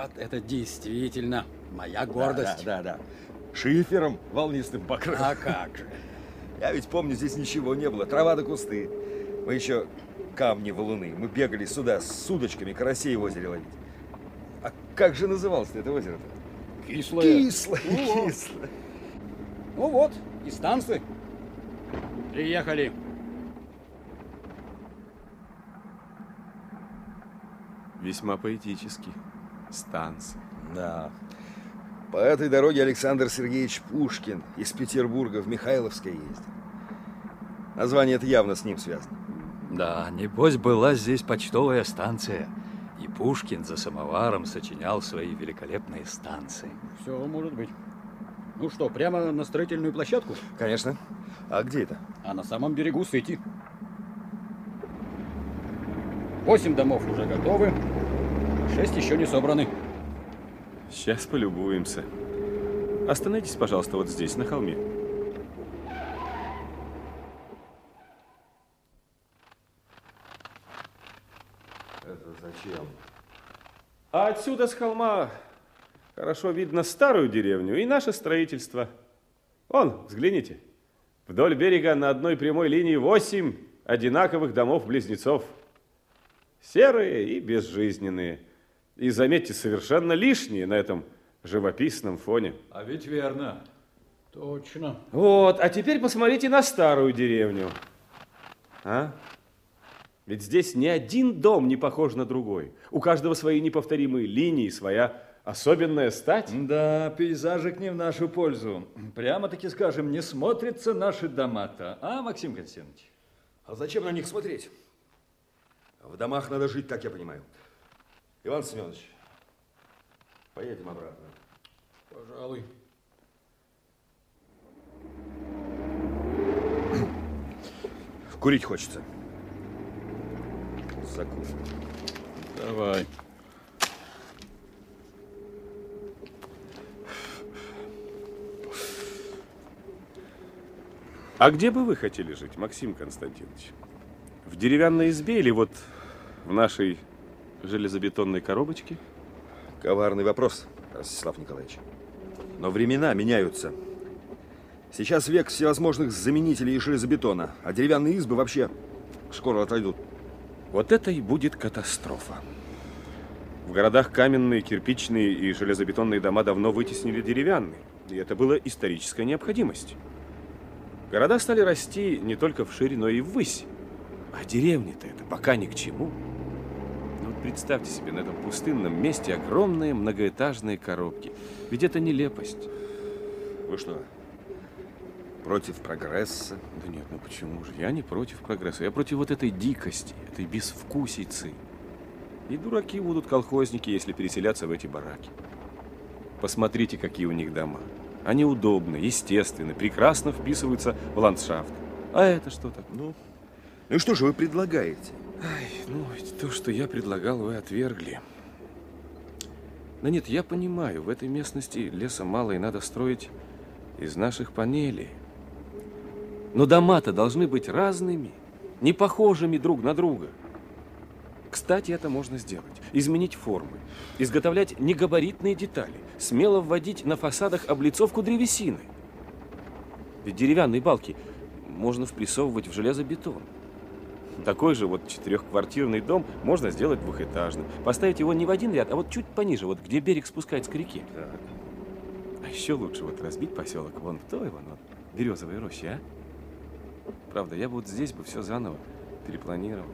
Вот это действительно моя гордость. Да, да, да. Шифером волнистым покрыл. А как же. Я ведь помню, здесь ничего не было. Трава да кусты. Мы еще камни валуны. Мы бегали сюда с удочками карасей в озере ловить. А как же называлось это озеро-то? Кислое. Кислое, Ну, кислое. Ну вот, и станции. Приехали. Весьма поэтически. Станция. Да. По этой дороге Александр Сергеевич Пушкин из Петербурга в Михайловское ездил. Название это явно с ним связано. Да, небось была здесь почтовая станция. И Пушкин за самоваром сочинял свои великолепные станции. Все может быть. Ну что, прямо на строительную площадку? Конечно. А где это? А на самом берегу Сыти. Восемь домов уже готовы, шесть еще не собраны. Сейчас полюбуемся. Остановитесь, пожалуйста, вот здесь, на холме. Это зачем? А отсюда с холма хорошо видно старую деревню и наше строительство. Вон, взгляните. Вдоль берега на одной прямой линии восемь одинаковых домов-близнецов. Серые и безжизненные. И, заметьте, совершенно лишние на этом живописном фоне. А ведь верно. Точно. Вот, а теперь посмотрите на старую деревню. А? Ведь здесь ни один дом не похож на другой. У каждого свои неповторимые линии, своя особенная стать. Да, пейзажик не в нашу пользу. Прямо-таки скажем, не смотрятся наши дома-то, а, Максим Константинович? А зачем на них смотреть? В домах надо жить, так я понимаю. Иван Семенович, поедем обратно. Пожалуй. Курить хочется. Закушу. Давай. А где бы вы хотели жить, Максим Константинович? В деревянной избе или вот в нашей железобетонной коробочке? Коварный вопрос, Ростислав Николаевич. Но времена меняются. Сейчас век всевозможных заменителей железобетона, а деревянные избы вообще скоро отойдут. Вот это и будет катастрофа. В городах каменные, кирпичные и железобетонные дома давно вытеснили деревянные. И это была историческая необходимость. Города стали расти не только вширь, но и ввысь. А деревни-то это пока ни к чему. Представьте себе на этом пустынном месте огромные многоэтажные коробки. Ведь это нелепость. Вы что, против прогресса? Да нет, ну почему же? Я не против прогресса. Я против вот этой дикости, этой безвкусицы. И дураки будут колхозники, если переселятся в эти бараки. Посмотрите, какие у них дома. Они удобны, естественны, прекрасно вписываются в ландшафт. А это что так? Ну, ну и что же вы предлагаете? Ай, ну, то, что я предлагал, вы отвергли. Да нет, я понимаю, в этой местности леса мало и надо строить из наших панелей. Но дома-то должны быть разными, не похожими друг на друга. Кстати, это можно сделать. Изменить формы, изготовлять негабаритные детали, смело вводить на фасадах облицовку древесины. Ведь деревянные балки можно впрессовывать в железобетон. Такой же вот четырехквартирный дом можно сделать двухэтажным. Поставить его не в один ряд, а вот чуть пониже, вот где берег спускается к реке. А еще лучше вот разбить поселок вон в той, вон, вот, березовой роще, а? Правда, я бы вот здесь бы все заново перепланировал.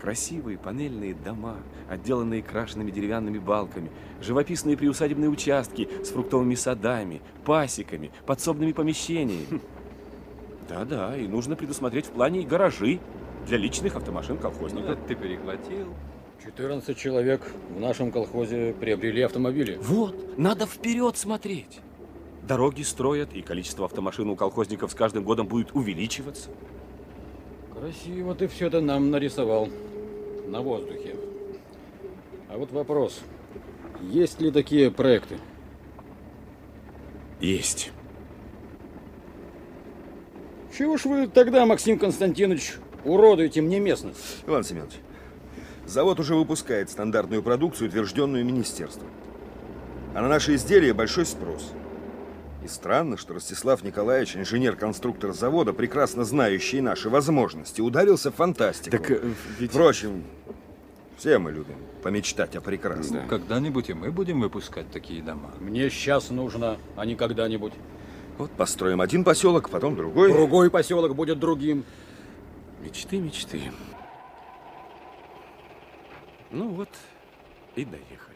Красивые панельные дома, отделанные крашенными деревянными балками, живописные приусадебные участки с фруктовыми садами, пасеками, подсобными помещениями. Да-да, и нужно предусмотреть в плане и гаражи для личных автомашин колхозников. ты перехватил. 14 человек в нашем колхозе приобрели автомобили. Вот, надо вперед смотреть. Дороги строят, и количество автомашин у колхозников с каждым годом будет увеличиваться. Красиво ты все это нам нарисовал. На воздухе. А вот вопрос. Есть ли такие проекты? Есть. Чего ж вы тогда, Максим Константинович, уродуете мне местность? Иван Семенович, завод уже выпускает стандартную продукцию, утвержденную министерством. А на наши изделия большой спрос. И странно, что Ростислав Николаевич, инженер-конструктор завода, прекрасно знающий наши возможности, ударился в фантастику. Так э, ведь... Впрочем, все мы любим помечтать о прекрасном. Да. Когда-нибудь и мы будем выпускать такие дома. Мне сейчас нужно, а не когда-нибудь. Вот построим один поселок, потом другой. Другой поселок будет другим. Мечты, мечты. Ну вот и доехали.